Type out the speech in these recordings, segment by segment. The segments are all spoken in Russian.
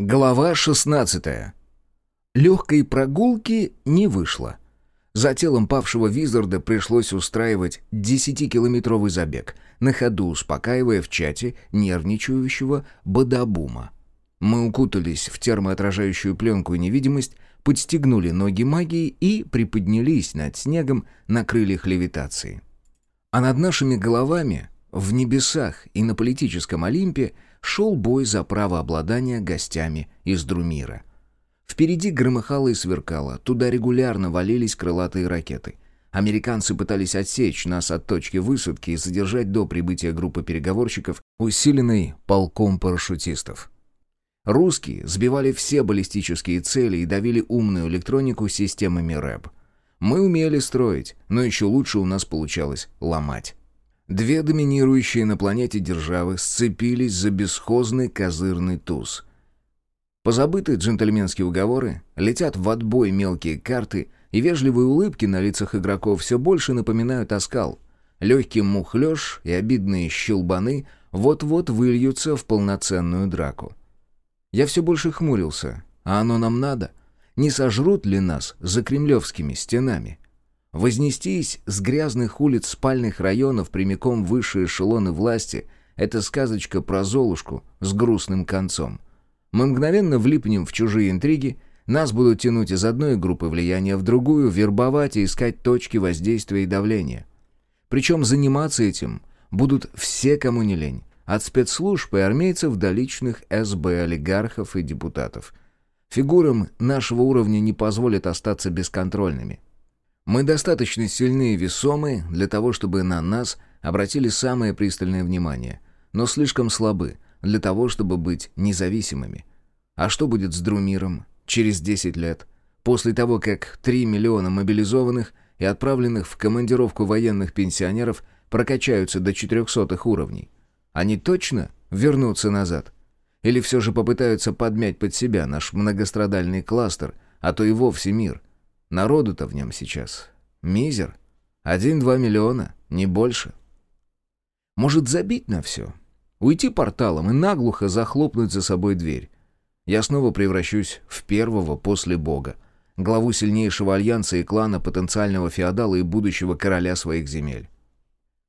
Глава 16. Легкой прогулки не вышло. За телом павшего Визарда пришлось устраивать десятикилометровый забег, на ходу успокаивая в чате нервничающего Бадабума. Мы укутались в термоотражающую пленку и невидимость, подстегнули ноги магии и приподнялись над снегом на крыльях левитации. А над нашими головами, в небесах и на политическом Олимпе, шел бой за право обладания гостями из Друмира. Впереди громыхало и сверкало, туда регулярно валились крылатые ракеты. Американцы пытались отсечь нас от точки высадки и задержать до прибытия группы переговорщиков, усиленной полком парашютистов. Русские сбивали все баллистические цели и давили умную электронику системами РЭБ. Мы умели строить, но еще лучше у нас получалось ломать. Две доминирующие на планете державы сцепились за бесхозный козырный туз. Позабытые джентльменские уговоры, летят в отбой мелкие карты, и вежливые улыбки на лицах игроков все больше напоминают оскал. Легкий мухлёж и обидные щелбаны вот-вот выльются в полноценную драку. Я все больше хмурился. А оно нам надо? Не сожрут ли нас за кремлевскими стенами? Вознестись с грязных улиц спальных районов прямиком в высшие эшелоны власти — это сказочка про Золушку с грустным концом. Мы мгновенно влипнем в чужие интриги, нас будут тянуть из одной группы влияния в другую, вербовать и искать точки воздействия и давления. Причем заниматься этим будут все, кому не лень, от спецслужб и армейцев до личных СБ, олигархов и депутатов. Фигурам нашего уровня не позволят остаться бесконтрольными – мы достаточно сильны и весомы для того, чтобы на нас обратили самое пристальное внимание, но слишком слабы для того, чтобы быть независимыми. А что будет с Друмиром через 10 лет, после того, как 3 миллиона мобилизованных и отправленных в командировку военных пенсионеров прокачаются до 400 уровней? Они точно вернутся назад? Или все же попытаются подмять под себя наш многострадальный кластер, а то и вовсе мир – Народу-то в нем сейчас мизер. Один-два миллиона, не больше. Может забить на все? Уйти порталом и наглухо захлопнуть за собой дверь. Я снова превращусь в первого после Бога, главу сильнейшего альянса и клана потенциального феодала и будущего короля своих земель.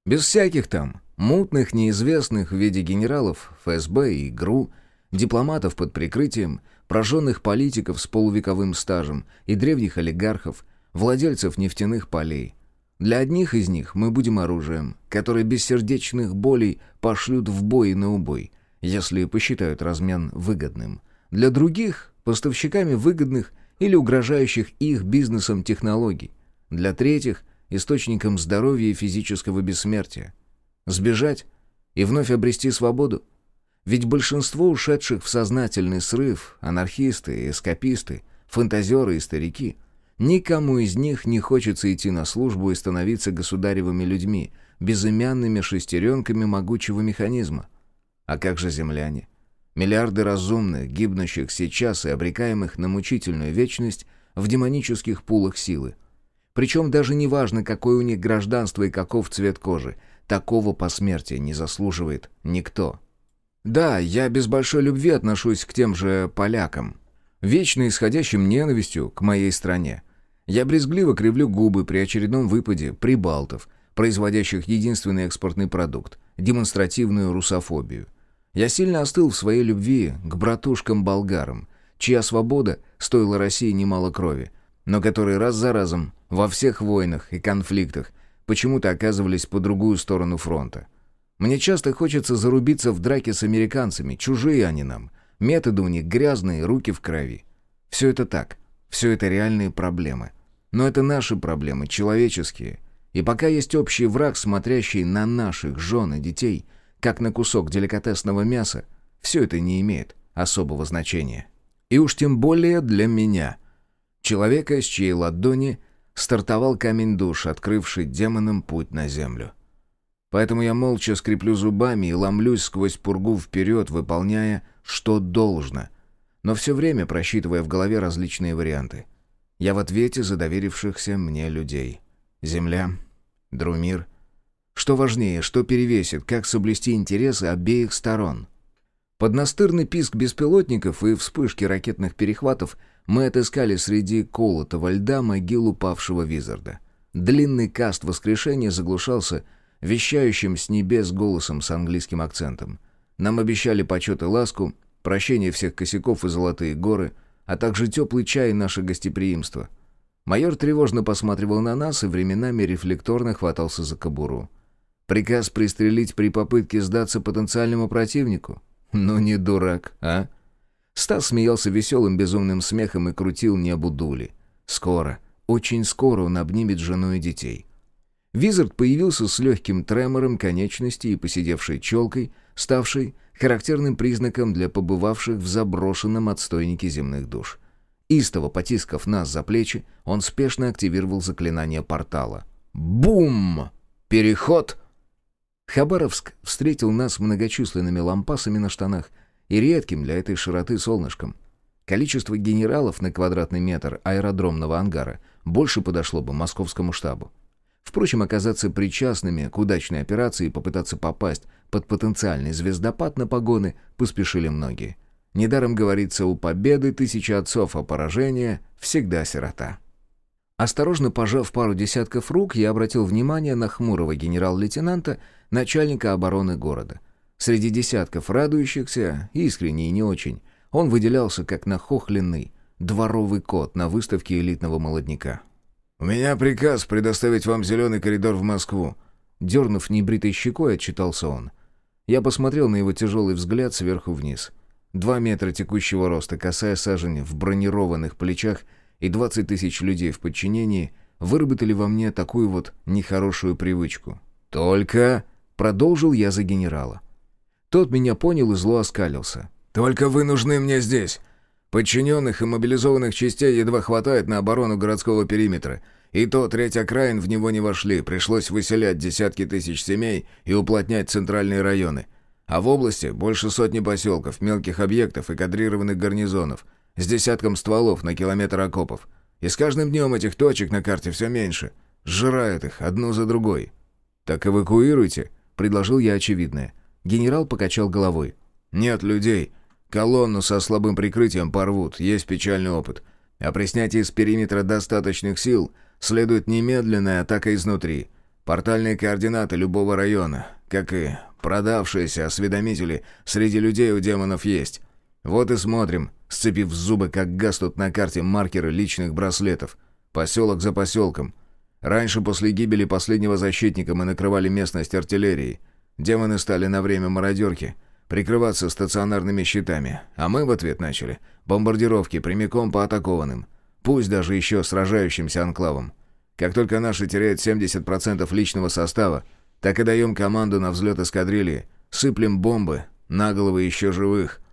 Без всяких там мутных, неизвестных в виде генералов ФСБ и ГРУ, дипломатов под прикрытием, прожженных политиков с полувековым стажем и древних олигархов, владельцев нефтяных полей. Для одних из них мы будем оружием, которое без сердечных болей пошлют в бой и на убой, если посчитают размен выгодным. Для других – поставщиками выгодных или угрожающих их бизнесом технологий. Для третьих – источником здоровья и физического бессмертия. Сбежать и вновь обрести свободу – ведь большинство ушедших в сознательный срыв, анархисты, эскаписты, фантазеры и старики, никому из них не хочется идти на службу и становиться государевыми людьми, безымянными шестеренками могучего механизма. А как же земляне? Миллиарды разумных, гибнущих сейчас и обрекаемых на мучительную вечность в демонических пулах силы. Причем даже не важно, какое у них гражданство и каков цвет кожи, такого посмертия не заслуживает никто. Да, я без большой любви отношусь к тем же полякам, вечно исходящим ненавистью к моей стране. Я брезгливо кривлю губы при очередном выпаде прибалтов, производящих единственный экспортный продукт – демонстративную русофобию. Я сильно остыл в своей любви к братушкам-болгарам, чья свобода стоила России немало крови, но которые раз за разом во всех войнах и конфликтах почему-то оказывались по другую сторону фронта – мне часто хочется зарубиться в драке с американцами, чужие они нам. Методы у них грязные, руки в крови. Все это так, все это реальные проблемы. Но это наши проблемы, человеческие. И пока есть общий враг, смотрящий на наших жен и детей, как на кусок деликатесного мяса, все это не имеет особого значения. И уж тем более для меня. Человека, с чьей ладони стартовал камень душ, открывший демонам путь на землю. Поэтому я молча скреплю зубами и ломлюсь сквозь пургу вперед, выполняя, что должно, но все время просчитывая в голове различные варианты. Я в ответе за доверившихся мне людей. Земля, Друмир. Что важнее, что перевесит, как соблюсти интересы обеих сторон? Под настырный писк беспилотников и вспышки ракетных перехватов мы отыскали среди колотого льда могилу павшего Визарда. Длинный каст воскрешения заглушался вещающим с небес голосом с английским акцентом. Нам обещали почет и ласку, прощение всех косяков и золотые горы, а также теплый чай и наше гостеприимство. Майор тревожно посматривал на нас и временами рефлекторно хватался за кобуру. Приказ пристрелить при попытке сдаться потенциальному противнику? Ну не дурак, а? Стас смеялся веселым безумным смехом и крутил небу дули. Скоро, очень скоро он обнимет жену и детей. Визард появился с легким тремором конечности и посидевшей челкой, ставшей характерным признаком для побывавших в заброшенном отстойнике земных душ. Истово потискав нас за плечи, он спешно активировал заклинание портала. Бум! Переход! Хабаровск встретил нас многочисленными лампасами на штанах и редким для этой широты солнышком. Количество генералов на квадратный метр аэродромного ангара больше подошло бы московскому штабу. Впрочем, оказаться причастными к удачной операции и попытаться попасть под потенциальный звездопад на погоны поспешили многие. Недаром говорится, у победы тысячи отцов, а поражения всегда сирота. Осторожно пожав пару десятков рук, я обратил внимание на хмурого генерал-лейтенанта, начальника обороны города. Среди десятков радующихся, искренне и не очень, он выделялся как нахохленный дворовый кот на выставке элитного молодняка. «У меня приказ предоставить вам зеленый коридор в Москву», дернув небритой щекой, отчитался он. Я посмотрел на его тяжелый взгляд сверху вниз. Два метра текущего роста, косая сажень в бронированных плечах — и 20 тысяч людей в подчинении выработали во мне такую вот нехорошую привычку. «Только...» — продолжил я за генерала. Тот меня понял и зло оскалился. «Только вы нужны мне здесь. Подчиненных и мобилизованных частей едва хватает на оборону городского периметра. И то треть окраин в него не вошли, пришлось выселять десятки тысяч семей и уплотнять центральные районы. А в области больше сотни поселков, мелких объектов и кадрированных гарнизонов — с десятком стволов на километр окопов. И с каждым днем этих точек на карте все меньше. Сжирают их одну за другой. «Так эвакуируйте», — предложил я очевидное. Генерал покачал головой. «Нет людей. Колонну со слабым прикрытием порвут, есть печальный опыт. А при снятии с периметра достаточных сил следует немедленная атака изнутри. Портальные координаты любого района, как и продавшиеся осведомители, среди людей у демонов есть. Вот и смотрим, сцепив зубы, как гаснут на карте маркеры личных браслетов. Поселок за поселком. Раньше, после гибели последнего защитника, мы накрывали местность артиллерией. Демоны стали на время мародерки, прикрываться стационарными щитами, а мы в ответ начали бомбардировки прямиком по атакованным, пусть даже еще сражающимся анклавам. Как только наши теряют 70% личного состава, так и даем команду на взлет эскадрильи, сыплем бомбы на головы еще живых —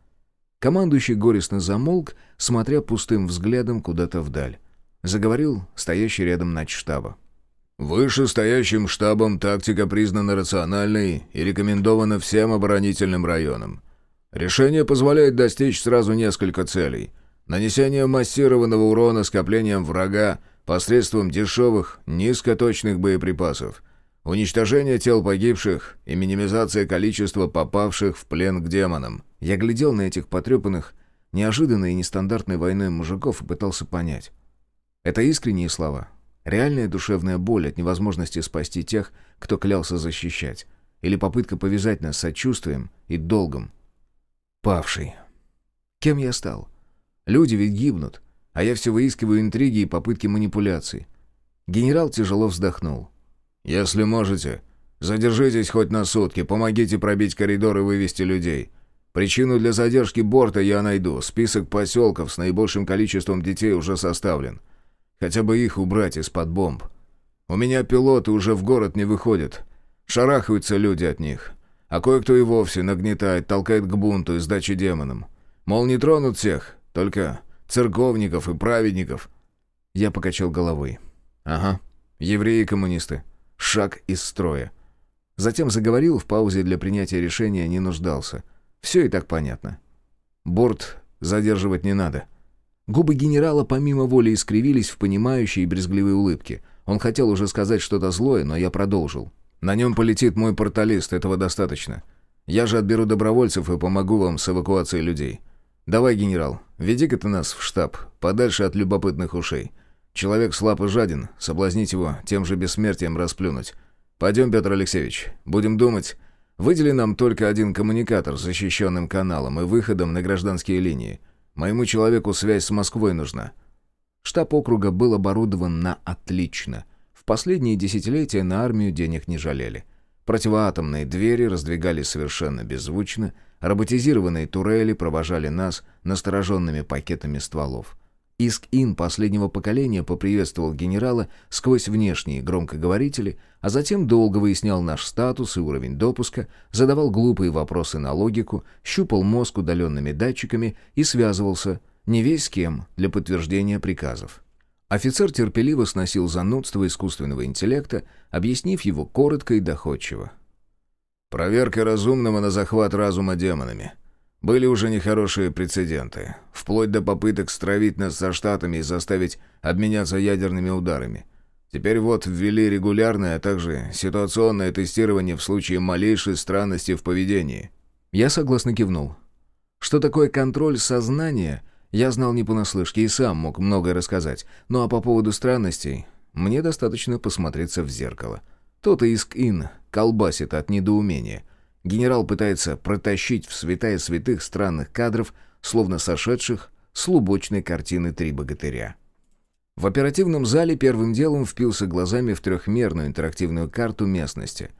Командующий горестно замолк, смотря пустым взглядом куда-то вдаль. Заговорил стоящий рядом начштаба. «Вышестоящим штабом тактика признана рациональной и рекомендована всем оборонительным районам. Решение позволяет достичь сразу несколько целей. Нанесение массированного урона скоплением врага посредством дешевых, низкоточных боеприпасов, уничтожение тел погибших и минимизация количества попавших в плен к демонам. Я глядел на этих потрепанных, неожиданной и нестандартной войной мужиков и пытался понять. Это искренние слова, реальная душевная боль от невозможности спасти тех, кто клялся защищать, или попытка повязать нас сочувствием и долгом. Павший. Кем я стал? Люди ведь гибнут, а я все выискиваю интриги и попытки манипуляций. Генерал тяжело вздохнул. «Если можете, задержитесь хоть на сутки, помогите пробить коридор и вывести людей. Причину для задержки борта я найду. Список поселков с наибольшим количеством детей уже составлен. Хотя бы их убрать из-под бомб. У меня пилоты уже в город не выходят. Шарахаются люди от них. А кое-кто и вовсе нагнетает, толкает к бунту и сдаче демонам. Мол, не тронут всех, только церковников и праведников. Я покачал головой. Ага, евреи и коммунисты. Шаг из строя. Затем заговорил, в паузе для принятия решения не нуждался — все и так понятно. Борт задерживать не надо. Губы генерала помимо воли искривились в понимающей и брезгливой улыбке. Он хотел уже сказать что-то злое, но я продолжил. «На нем полетит мой порталист, этого достаточно. Я же отберу добровольцев и помогу вам с эвакуацией людей. Давай, генерал, веди-ка ты нас в штаб, подальше от любопытных ушей. Человек слаб и жаден, соблазнить его тем же бессмертием расплюнуть. Пойдем, Петр Алексеевич, будем думать. Выдели нам только один коммуникатор с защищенным каналом и выходом на гражданские линии. Моему человеку связь с Москвой нужна». Штаб округа был оборудован на отлично. В последние десятилетия на армию денег не жалели. Противоатомные двери раздвигались совершенно беззвучно, роботизированные турели провожали нас настороженными пакетами стволов. Иск-Ин последнего поколения поприветствовал генерала сквозь внешние громкоговорители, а затем долго выяснял наш статус и уровень допуска, задавал глупые вопросы на логику, щупал мозг удаленными датчиками и связывался не весь с кем для подтверждения приказов. Офицер терпеливо сносил занудство искусственного интеллекта, объяснив его коротко и доходчиво. «Проверка разумного на захват разума демонами», были уже нехорошие прецеденты, вплоть до попыток стравить нас со Штатами и заставить обменяться ядерными ударами. Теперь вот ввели регулярное, а также ситуационное тестирование в случае малейшей странности в поведении. Я согласно кивнул. Что такое контроль сознания, я знал не понаслышке и сам мог многое рассказать. Ну а по поводу странностей, мне достаточно посмотреться в зеркало. Тот иск-ин колбасит от недоумения — Генерал пытается протащить в святая святых странных кадров, словно сошедших с лубочной картины «Три богатыря». В оперативном зале первым делом впился глазами в трехмерную интерактивную карту местности.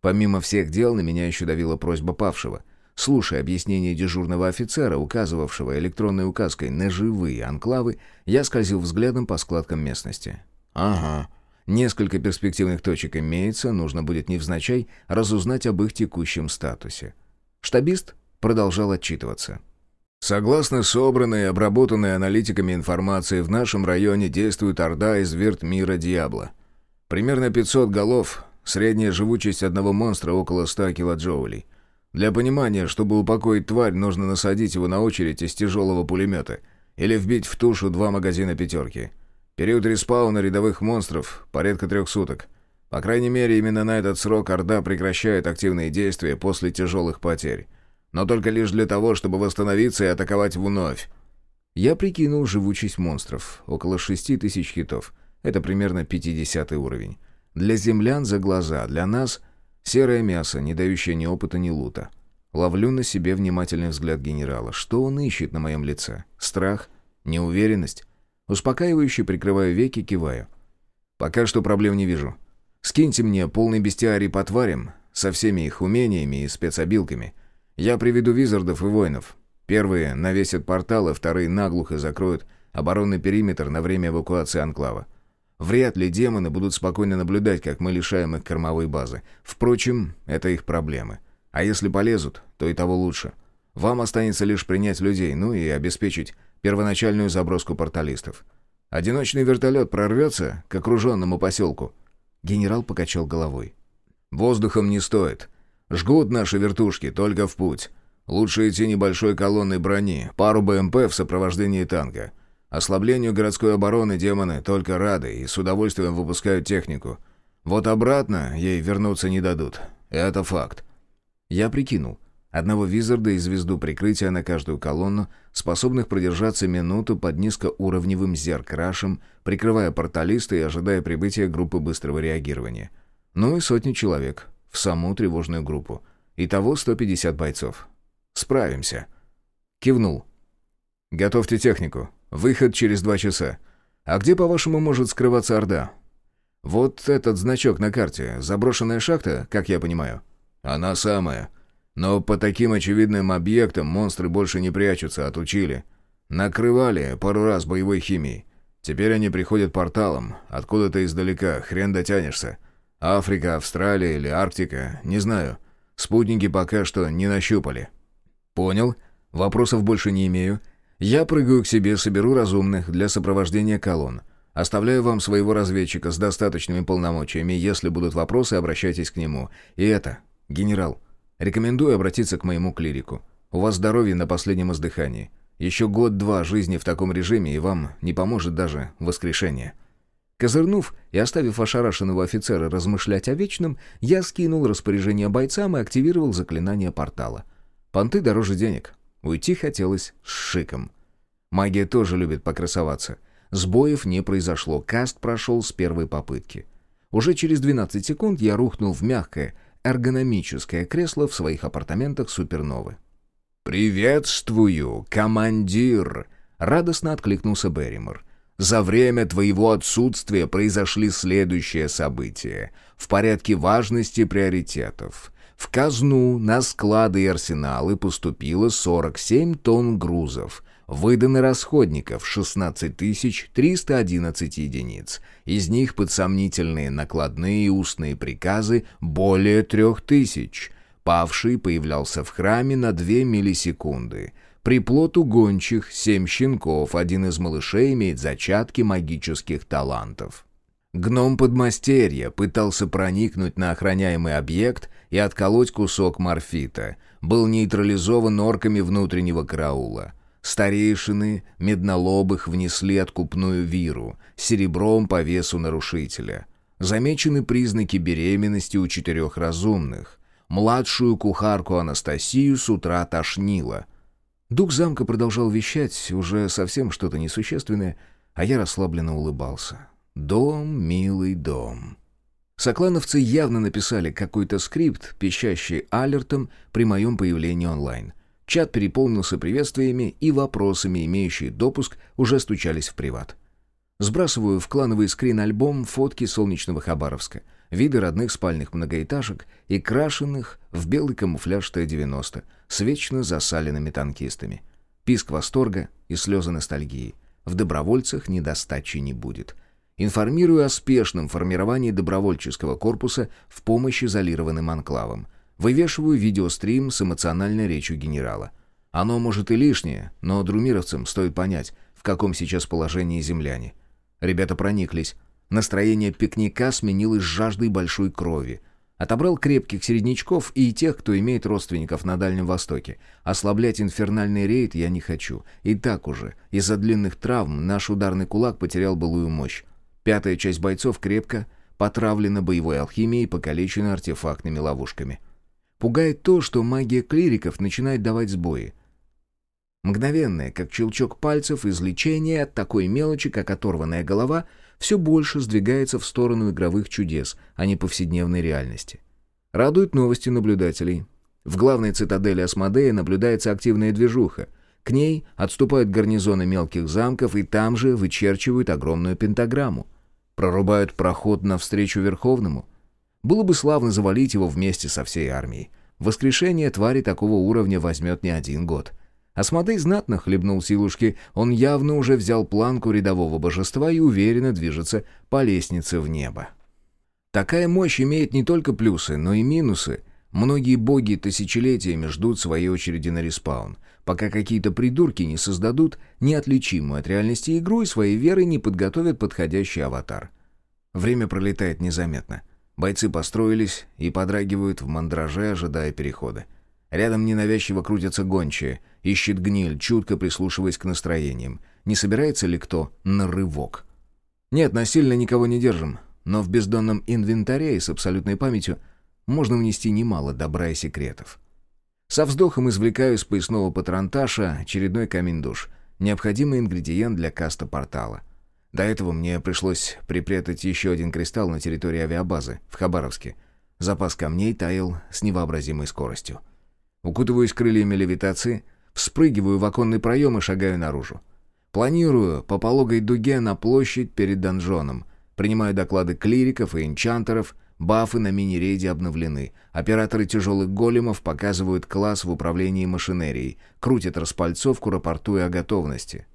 Помимо всех дел, на меня еще давила просьба павшего. Слушая объяснение дежурного офицера, указывавшего электронной указкой на живые анклавы, я скользил взглядом по складкам местности. «Ага, Несколько перспективных точек имеется, нужно будет невзначай разузнать об их текущем статусе. Штабист продолжал отчитываться. Согласно собранной и обработанной аналитиками информации, в нашем районе действует орда из мира Диабло. Примерно 500 голов, средняя живучесть одного монстра около 100 килоджоулей. Для понимания, чтобы упокоить тварь, нужно насадить его на очередь из тяжелого пулемета или вбить в тушу два магазина пятерки – Период респауна рядовых монстров – порядка трех суток. По крайней мере, именно на этот срок Орда прекращает активные действия после тяжелых потерь. Но только лишь для того, чтобы восстановиться и атаковать вновь. Я прикинул живучесть монстров. Около шести тысяч хитов. Это примерно 50 уровень. Для землян за глаза, для нас — серое мясо, не дающее ни опыта, ни лута. Ловлю на себе внимательный взгляд генерала. Что он ищет на моем лице? Страх? Неуверенность? Успокаивающе прикрываю веки, киваю. «Пока что проблем не вижу. Скиньте мне полный бестиарий по тварям, со всеми их умениями и спецобилками. Я приведу визардов и воинов. Первые навесят порталы, вторые наглухо закроют оборонный периметр на время эвакуации анклава. Вряд ли демоны будут спокойно наблюдать, как мы лишаем их кормовой базы. Впрочем, это их проблемы. А если полезут, то и того лучше. Вам останется лишь принять людей, ну и обеспечить первоначальную заброску порталистов. Одиночный вертолет прорвется к окруженному поселку?» Генерал покачал головой. «Воздухом не стоит. Жгут наши вертушки, только в путь. Лучше идти небольшой колонной брони, пару БМП в сопровождении танка. Ослаблению городской обороны демоны только рады и с удовольствием выпускают технику. Вот обратно ей вернуться не дадут. Это факт». Я прикинул. Одного визарда и звезду прикрытия на каждую колонну, способных продержаться минуту под низкоуровневым зеркрашем, прикрывая порталисты и ожидая прибытия группы быстрого реагирования. Ну и сотни человек в саму тревожную группу. Итого 150 бойцов. Справимся. Кивнул. Готовьте технику. Выход через два часа. А где, по-вашему, может скрываться Орда? Вот этот значок на карте. Заброшенная шахта, как я понимаю. Она самая. Но по таким очевидным объектам монстры больше не прячутся, отучили. Накрывали пару раз боевой химией. Теперь они приходят порталом, откуда-то издалека, хрен дотянешься. Африка, Австралия или Арктика, не знаю. Спутники пока что не нащупали. Понял. Вопросов больше не имею. Я прыгаю к себе, соберу разумных для сопровождения колонн. Оставляю вам своего разведчика с достаточными полномочиями. Если будут вопросы, обращайтесь к нему. И это, генерал, Рекомендую обратиться к моему клирику. У вас здоровье на последнем издыхании. Еще год-два жизни в таком режиме, и вам не поможет даже воскрешение». Козырнув и оставив ошарашенного офицера размышлять о вечном, я скинул распоряжение бойцам и активировал заклинание портала. Понты дороже денег. Уйти хотелось с шиком. Магия тоже любит покрасоваться. Сбоев не произошло, каст прошел с первой попытки. Уже через 12 секунд я рухнул в мягкое, эргономическое кресло в своих апартаментах Суперновы. «Приветствую, командир!» — радостно откликнулся Берримор. «За время твоего отсутствия произошли следующие события в порядке важности приоритетов. В казну, на склады и арсеналы поступило 47 тонн грузов, выдано расходников 16 311 единиц. Из них под сомнительные накладные и устные приказы более 3000. Павший появлялся в храме на 2 миллисекунды. Приплод у гончих, семь щенков, один из малышей имеет зачатки магических талантов. Гном подмастерья пытался проникнуть на охраняемый объект и отколоть кусок морфита. Был нейтрализован орками внутреннего караула. Старейшины меднолобых внесли откупную виру, серебром по весу нарушителя. Замечены признаки беременности у четырех разумных. Младшую кухарку Анастасию с утра тошнило. Дух замка продолжал вещать, уже совсем что-то несущественное, а я расслабленно улыбался. «Дом, милый дом». Соклановцы явно написали какой-то скрипт, пищащий алертом при моем появлении онлайн. Чат переполнился приветствиями и вопросами, имеющие допуск, уже стучались в приват. Сбрасываю в клановый скрин-альбом фотки солнечного Хабаровска, виды родных спальных многоэтажек и крашенных в белый камуфляж Т-90 с вечно засаленными танкистами. Писк восторга и слезы ностальгии. В добровольцах недостачи не будет. Информирую о спешном формировании добровольческого корпуса в помощь изолированным анклавам – Вывешиваю видеострим с эмоциональной речью генерала. Оно может и лишнее, но друмировцам стоит понять, в каком сейчас положении земляне. Ребята прониклись. Настроение пикника сменилось жаждой большой крови. Отобрал крепких середнячков и тех, кто имеет родственников на Дальнем Востоке. Ослаблять инфернальный рейд я не хочу. И так уже, из-за длинных травм, наш ударный кулак потерял былую мощь. Пятая часть бойцов крепко потравлена боевой алхимией и покалечена артефактными ловушками. Пугает то, что магия клириков начинает давать сбои. Мгновенное, как щелчок пальцев, излечение от такой мелочи, как оторванная голова, все больше сдвигается в сторону игровых чудес, а не повседневной реальности. Радуют новости наблюдателей. В главной цитадели Асмодея наблюдается активная движуха. К ней отступают гарнизоны мелких замков и там же вычерчивают огромную пентаграмму. Прорубают проход навстречу Верховному – было бы славно завалить его вместе со всей армией. Воскрешение твари такого уровня возьмет не один год. Асмодей знатно хлебнул силушки, он явно уже взял планку рядового божества и уверенно движется по лестнице в небо. Такая мощь имеет не только плюсы, но и минусы. Многие боги тысячелетиями ждут своей очереди на респаун, пока какие-то придурки не создадут неотличимую от реальности игру и своей верой не подготовят подходящий аватар. Время пролетает незаметно. Бойцы построились и подрагивают в мандраже, ожидая перехода. Рядом ненавязчиво крутятся гончие, ищет гниль, чутко прислушиваясь к настроениям. Не собирается ли кто на рывок? Нет, насильно никого не держим, но в бездонном инвентаре и с абсолютной памятью можно внести немало добра и секретов. Со вздохом извлекаю из поясного патронташа очередной камень душ, необходимый ингредиент для каста портала — до этого мне пришлось припрятать еще один кристалл на территории авиабазы в Хабаровске. Запас камней таял с невообразимой скоростью. Укутываюсь крыльями левитации, вспрыгиваю в оконный проем и шагаю наружу. Планирую по пологой дуге на площадь перед донжоном. Принимаю доклады клириков и энчантеров, бафы на мини-рейде обновлены. Операторы тяжелых големов показывают класс в управлении машинерией, крутят распальцовку, рапортуя о готовности.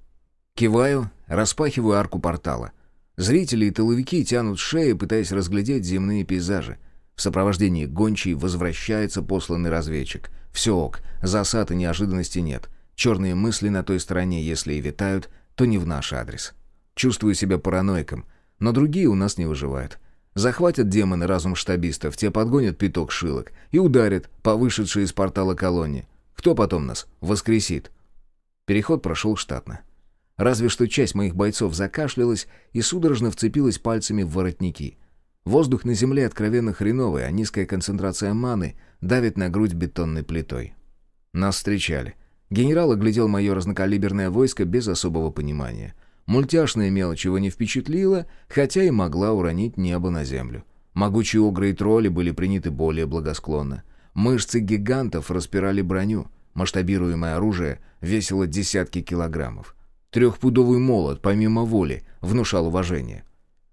Киваю, распахиваю арку портала. Зрители и тыловики тянут шеи, пытаясь разглядеть земные пейзажи. В сопровождении гончей возвращается посланный разведчик. Все ок, засад и неожиданности нет. Черные мысли на той стороне, если и витают, то не в наш адрес. Чувствую себя параноиком, но другие у нас не выживают. Захватят демоны разум штабистов, те подгонят пяток шилок и ударят по вышедшей из портала колонне. Кто потом нас воскресит? Переход прошел штатно. Разве что часть моих бойцов закашлялась и судорожно вцепилась пальцами в воротники. Воздух на земле откровенно хреновый, а низкая концентрация маны давит на грудь бетонной плитой. Нас встречали. Генерал оглядел мое разнокалиберное войско без особого понимания. Мультяшная мелочь его не впечатлила, хотя и могла уронить небо на землю. Могучие огры и тролли были приняты более благосклонно. Мышцы гигантов распирали броню. Масштабируемое оружие весило десятки килограммов. Трехпудовый молот, помимо воли, внушал уважение.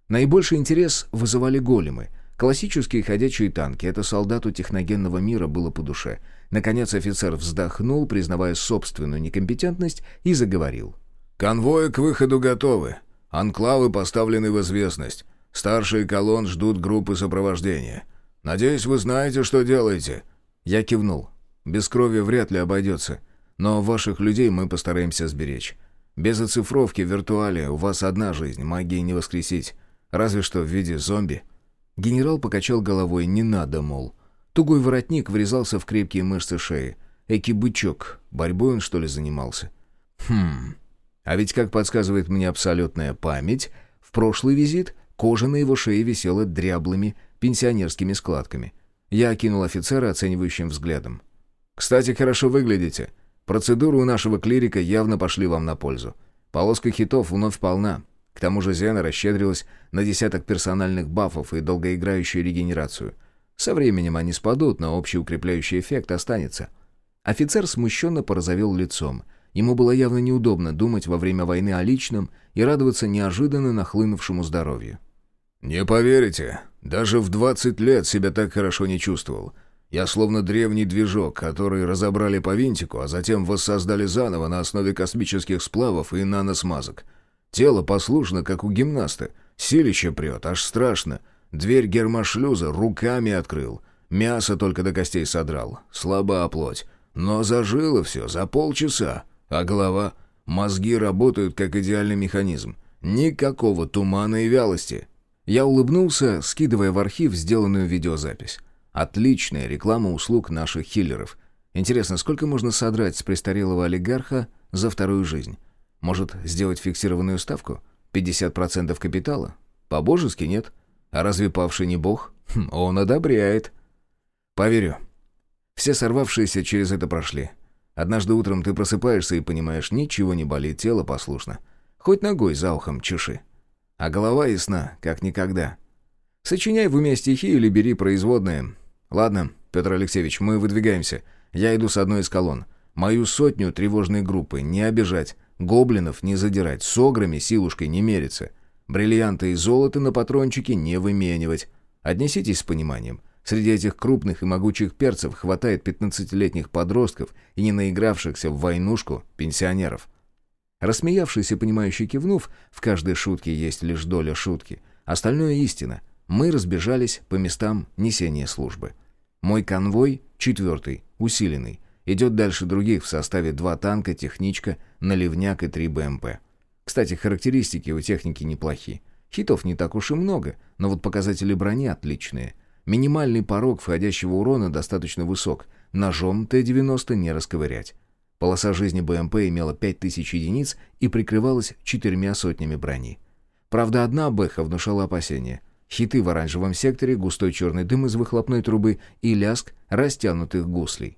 Наибольший интерес вызывали големы. Классические ходячие танки — это солдату техногенного мира было по душе. Наконец офицер вздохнул, признавая собственную некомпетентность, и заговорил. «Конвои к выходу готовы. Анклавы поставлены в известность. Старшие колонн ждут группы сопровождения. Надеюсь, вы знаете, что делаете». Я кивнул. Без крови вряд ли обойдется. Но ваших людей мы постараемся сберечь. Без оцифровки в виртуале у вас одна жизнь, магии не воскресить. Разве что в виде зомби. Генерал покачал головой, не надо, мол. Тугой воротник врезался в крепкие мышцы шеи. Эки бычок, борьбой он что ли занимался? Хм, а ведь, как подсказывает мне абсолютная память, в прошлый визит кожа на его шее висела дряблыми пенсионерскими складками. Я окинул офицера оценивающим взглядом. «Кстати, хорошо выглядите. Процедуры у нашего клирика явно пошли вам на пользу. Полоска хитов вновь полна. К тому же Зена расщедрилась на десяток персональных бафов и долгоиграющую регенерацию. Со временем они спадут, но общий укрепляющий эффект останется. Офицер смущенно порозовел лицом. Ему было явно неудобно думать во время войны о личном и радоваться неожиданно нахлынувшему здоровью. «Не поверите, даже в 20 лет себя так хорошо не чувствовал. Я словно древний движок, который разобрали по винтику, а затем воссоздали заново на основе космических сплавов и наносмазок. Тело послушно, как у гимнаста. Силище прет, аж страшно. Дверь гермошлюза руками открыл. Мясо только до костей содрал. Слаба плоть. Но зажило все за полчаса. А голова? Мозги работают как идеальный механизм. Никакого тумана и вялости. Я улыбнулся, скидывая в архив сделанную видеозапись. Отличная реклама услуг наших хиллеров. Интересно, сколько можно содрать с престарелого олигарха за вторую жизнь? Может, сделать фиксированную ставку? 50% капитала? По-божески нет. А разве павший не бог? Хм, он одобряет. Поверю. Все сорвавшиеся через это прошли. Однажды утром ты просыпаешься и понимаешь, ничего не болит, тело послушно. Хоть ногой за ухом чеши. А голова ясна, как никогда. Сочиняй в уме стихи или бери производные. Ладно, Петр Алексеевич, мы выдвигаемся. Я иду с одной из колонн. Мою сотню тревожной группы не обижать. Гоблинов не задирать, с ограми силушкой не мериться. Бриллианты и золото на патрончике не выменивать. Отнеситесь с пониманием. Среди этих крупных и могучих перцев хватает 15-летних подростков и не наигравшихся в войнушку пенсионеров. Рассмеявшийся, понимающий кивнув, в каждой шутке есть лишь доля шутки. Остальное истина. Мы разбежались по местам несения службы. Мой конвой, четвертый, усиленный, идет дальше других в составе два танка, техничка, наливняк и три БМП. Кстати, характеристики у техники неплохие. Хитов не так уж и много, но вот показатели брони отличные. Минимальный порог входящего урона достаточно высок. Ножом Т-90 не расковырять. Полоса жизни БМП имела 5000 единиц и прикрывалась четырьмя сотнями брони. Правда, одна Бэха внушала опасения. Хиты в оранжевом секторе, густой черный дым из выхлопной трубы и ляск растянутых гуслей.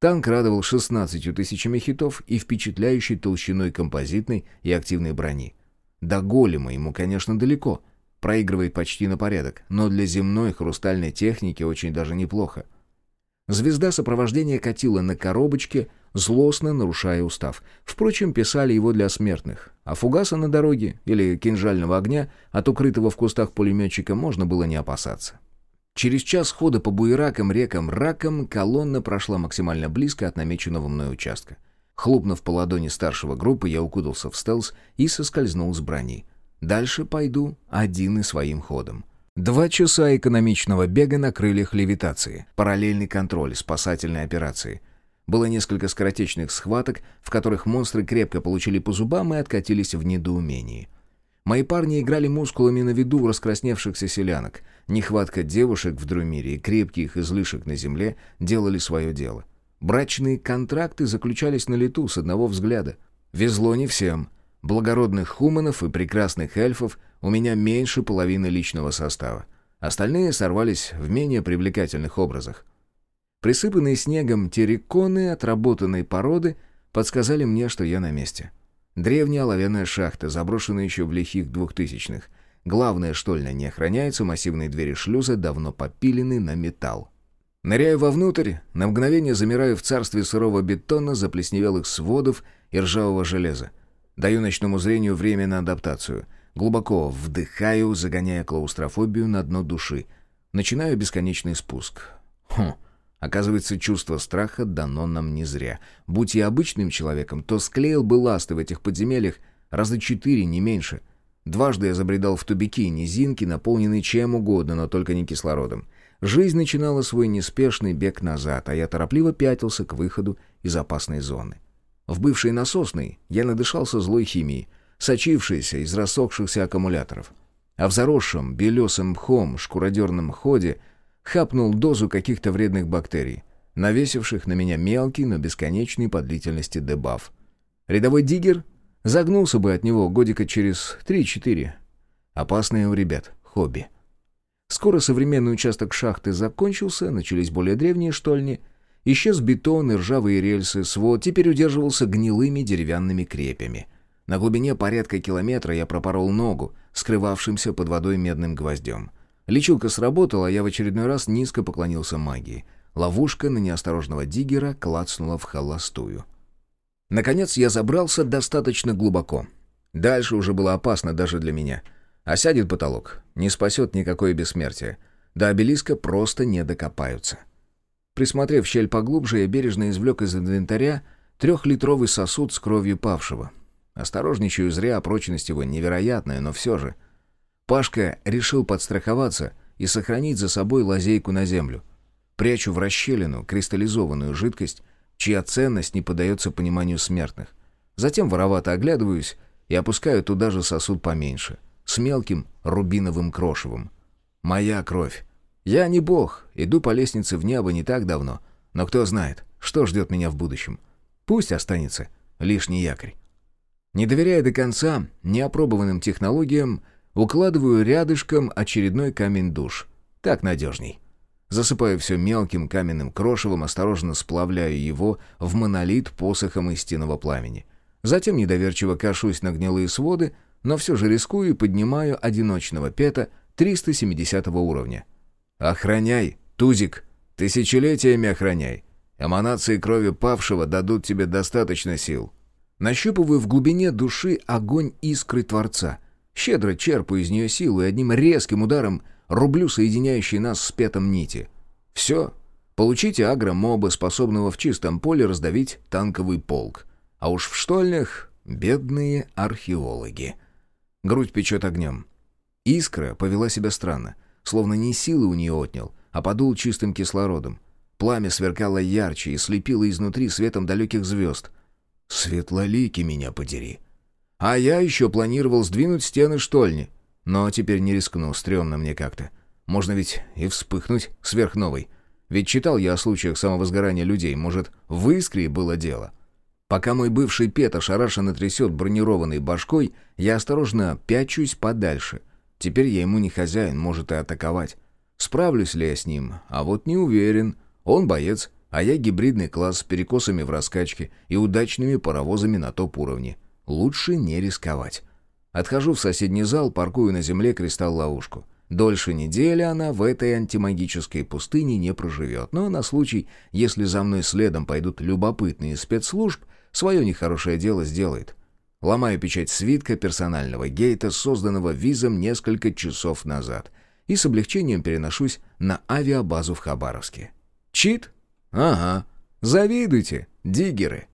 Танк радовал 16 тысячами хитов и впечатляющей толщиной композитной и активной брони. До голема ему, конечно, далеко. Проигрывает почти на порядок, но для земной хрустальной техники очень даже неплохо. Звезда сопровождения катила на коробочке, злостно нарушая устав. Впрочем, писали его для смертных. А фугаса на дороге или кинжального огня от укрытого в кустах пулеметчика можно было не опасаться. Через час хода по буеракам, рекам, ракам колонна прошла максимально близко от намеченного мной участка. Хлопнув по ладони старшего группы, я укутался в стелс и соскользнул с брони. Дальше пойду один и своим ходом. Два часа экономичного бега на крыльях левитации, параллельный контроль, спасательной операции. Было несколько скоротечных схваток, в которых монстры крепко получили по зубам и откатились в недоумении. Мои парни играли мускулами на виду у раскрасневшихся селянок. Нехватка девушек в Друмире и крепких излишек на земле делали свое дело. Брачные контракты заключались на лету с одного взгляда. Везло не всем. Благородных хуманов и прекрасных эльфов у меня меньше половины личного состава. Остальные сорвались в менее привлекательных образах. Присыпанные снегом терриконы отработанной породы подсказали мне, что я на месте. Древняя оловянная шахта, заброшенная еще в лихих двухтысячных. Главная штольня не охраняется, массивные двери шлюза давно попилены на металл. Ныряю вовнутрь, на мгновение замираю в царстве сырого бетона, заплесневелых сводов и ржавого железа. Даю ночному зрению время на адаптацию. Глубоко вдыхаю, загоняя клаустрофобию на дно души. Начинаю бесконечный спуск. Хм, оказывается, чувство страха дано нам не зря. Будь я обычным человеком, то склеил бы ласты в этих подземельях раза четыре, не меньше. Дважды я забредал в тубики и низинки, наполненные чем угодно, но только не кислородом. Жизнь начинала свой неспешный бег назад, а я торопливо пятился к выходу из опасной зоны. В бывшей насосной я надышался злой химией, сочившейся из рассохшихся аккумуляторов. А в заросшем белесым мхом шкуродерном ходе хапнул дозу каких-то вредных бактерий, навесивших на меня мелкий, но бесконечный по длительности дебаф. Рядовой диггер загнулся бы от него годика через 3-4. Опасное у ребят хобби. Скоро современный участок шахты закончился, начались более древние штольни — Исчез бетон и ржавые рельсы, свод теперь удерживался гнилыми деревянными крепями. На глубине порядка километра я пропорол ногу, скрывавшимся под водой медным гвоздем. Лечилка сработала, а я в очередной раз низко поклонился магии. Ловушка на неосторожного диггера клацнула в холостую. Наконец я забрался достаточно глубоко. Дальше уже было опасно даже для меня. Осядет потолок, не спасет никакое бессмертие. До обелиска просто не докопаются. Присмотрев щель поглубже, я бережно извлек из инвентаря трехлитровый сосуд с кровью павшего. Осторожничаю зря, прочность его невероятная, но все же. Пашка решил подстраховаться и сохранить за собой лазейку на землю. Прячу в расщелину кристаллизованную жидкость, чья ценность не подается пониманию смертных. Затем воровато оглядываюсь и опускаю туда же сосуд поменьше, с мелким рубиновым крошевом. Моя кровь. Я не бог, иду по лестнице в небо не так давно, но кто знает, что ждет меня в будущем. Пусть останется лишний якорь. Не доверяя до конца неопробованным технологиям, укладываю рядышком очередной камень душ. Так надежней. Засыпаю все мелким каменным крошевом, осторожно сплавляю его в монолит посохом истинного пламени. Затем недоверчиво кашусь на гнилые своды, но все же рискую и поднимаю одиночного пета 370 уровня. «Охраняй, Тузик, тысячелетиями охраняй. Эманации крови павшего дадут тебе достаточно сил». Нащупываю в глубине души огонь искры Творца. Щедро черпаю из нее силу и одним резким ударом рублю соединяющие нас с петом нити. Все. Получите агро-моба, способного в чистом поле раздавить танковый полк. А уж в штольнях бедные археологи. Грудь печет огнем. Искра повела себя странно словно не силы у нее отнял, а подул чистым кислородом. Пламя сверкало ярче и слепило изнутри светом далеких звезд. «Светлолики меня подери!» А я еще планировал сдвинуть стены штольни. Но теперь не рискну, стрёмно мне как-то. Можно ведь и вспыхнуть сверхновой. Ведь читал я о случаях самовозгорания людей, может, в искре было дело. Пока мой бывший Пет ошарашенно трясет бронированной башкой, я осторожно пячусь подальше — Теперь я ему не хозяин, может и атаковать. Справлюсь ли я с ним? А вот не уверен. Он боец, а я гибридный класс с перекосами в раскачке и удачными паровозами на топ-уровне. Лучше не рисковать. Отхожу в соседний зал, паркую на земле кристалл-ловушку. Дольше недели она в этой антимагической пустыне не проживет, но на случай, если за мной следом пойдут любопытные спецслужб, свое нехорошее дело сделает. Ломаю печать свитка персонального гейта, созданного визом несколько часов назад, и с облегчением переношусь на авиабазу в Хабаровске. Чит? Ага. Завидуйте, диггеры.